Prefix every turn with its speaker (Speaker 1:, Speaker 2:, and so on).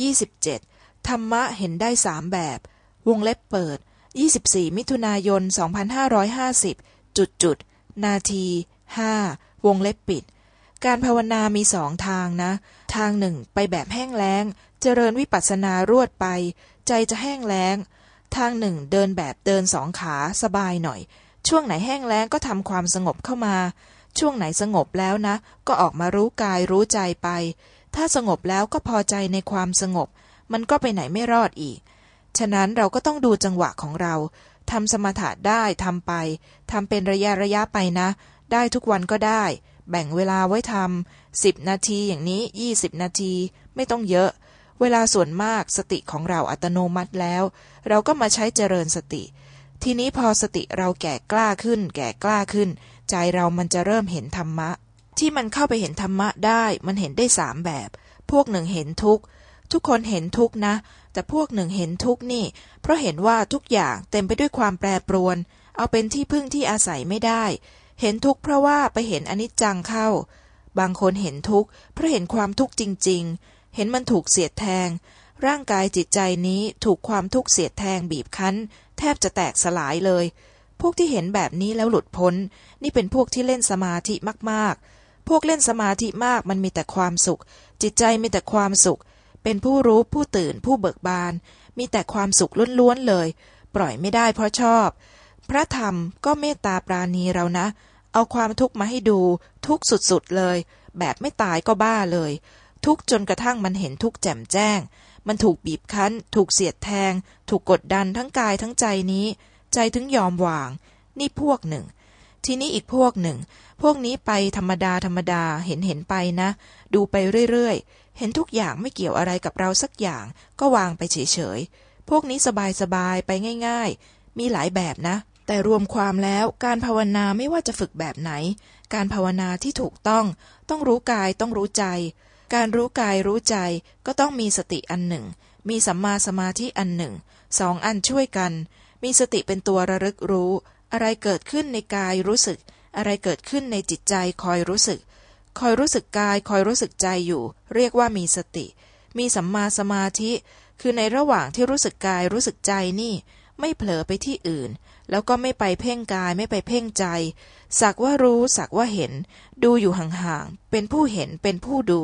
Speaker 1: ยี่สิบเจ็ดธรรมะเห็นได้สามแบบ วงเล็บเปิดยี่สิบสี่มิถุนายนสองพันห้าร้อยห้าสิบจุดจุดนาทีห้าวงเล็บปิด การภาวนามีสองทางนะ ทางหนึ่งไปแบบแห้งแล้ง เจริญวิปัสสนารวดไป ใจจะแห้งแล้ง ทางหนึ่งเดินแบบเดินสองขาสบายหน่อย ช่วงไหนแห้งแล้งก็ทำความสงบเข้ามา ช่วงไหนสงบแล้วนะ ก็ออกมารู้กายรู้ใจไป ถ้าสงบแล้วก็พอใจในความสงบ มันก็ไปไหนไม่รอดอีก ฉะนั้นเราก็ต้องดูจังหวะของเราทำสมถะได้ทำไปทำเป็นระยะระยะไปนะ ได้ทุกวันก็ได้ แบ่งเวลาไว้ทำสิบนาทีอย่างนี้ยี่สิบนาทีไม่ต้องเยอะ เวลาส่วนมากสติของเราอัตโนมัติแล้ว เราก็มาใช้เจริญสติ ทีนี้พอสติเราแก่กล้าขึ้น แก่กล้าขึ้น ใจเรามันจะเริ่มเห็นธรรมะ ที่มันเข้าไปเห็นธรรมะได้มันเห็นได้สามแบบ พวกหนึ่งเห็นทุกทุกคนเห็นทุกนะ แต่พวกหนึ่งเห็นทุกนี่ เพราะเห็นว่าทุกอย่างเต็มไปด้วยความแปรปรวน เอาเป็นที่พึ่งที่อาศัยไม่ได้ เห็นทุกเพราะว่าไปเห็นอนิจจังเข้า บางคนเห็นทุกเพราะเห็นความทุกข์จริง ๆ เห็นมันถูกเสียดแทง ร่างกายจิตใจนี้ถูกความทุกข์เสียดแทงบีบคั้น แทบจะแตกสลายเลย พวกที่เห็นแบบนี้แล้วหลุดพ้น นี่เป็นพวกที่เล่นสมาธิมากๆ พวกเล่นสมาธิมากมันมีแต่ความสุข จิตใจมีแต่ความสุข เป็นผู้รู้ผู้ตื่นผู้เบิกบาน มีแต่ความสุขล้วนๆเลย ปล่อยไม่ได้เพราะชอบ พระธรรมก็เมตตาปราณีเรานะ เอาความทุกข์มาให้ดูทุกข์สุดๆเลย แบบไม่ตายก็บ้าเลย ทุกข์จนกระทั่งมันเห็นทุกข์แจ่มแจ้ง มันถูกบีบคั้น ถูกเสียดแทง ถูกกดดันทั้งกายทั้งใจนี้ ใจถึงยอมวาง นี่พวกหนึ่ง ทีนี้อีกพวกหนึ่ง พวกนี้ไปธรรมดาธรรมดาเห็นเห็นไปนะ ดูไปเรื่อยๆ เห็นทุกอย่างไม่เกี่ยวอะไรกับเราสักอย่าง ก็วางไปเฉยๆ พวกนี้สบายๆ ไปง่ายๆ มีหลายแบบนะ แต่รวมความแล้วการภาวนาไม่ว่าจะฝึกแบบไหน การภาวนาที่ถูกต้อง ต้องรู้กายต้องรู้ใจ การรู้กายรู้ใจก็ต้องมีสติอันหนึ่ง มีสัมมาสมาธิอันหนึ่ง สองอันช่วยกัน มีสติเป็นตัวระลึกรู้ อะไรเกิดขึ้นในกายรู้สึก อะไรเกิดขึ้นในจิตใจคอยรู้สึก คอยรู้สึกกายคอยรู้สึกใจอยู่ เรียกว่ามีสติ มีสัมมาสมาธิ คือในระหว่างที่รู้สึกกายรู้สึกใจนี่ ไม่เผลอไปที่อื่น แล้วก็ไม่ไปเพ่งกายไม่ไปเพ่งใจ สักว่ารู้สักว่าเห็น ดูอยู่ห่างๆเป็นผู้เห็นเป็นผู้ดู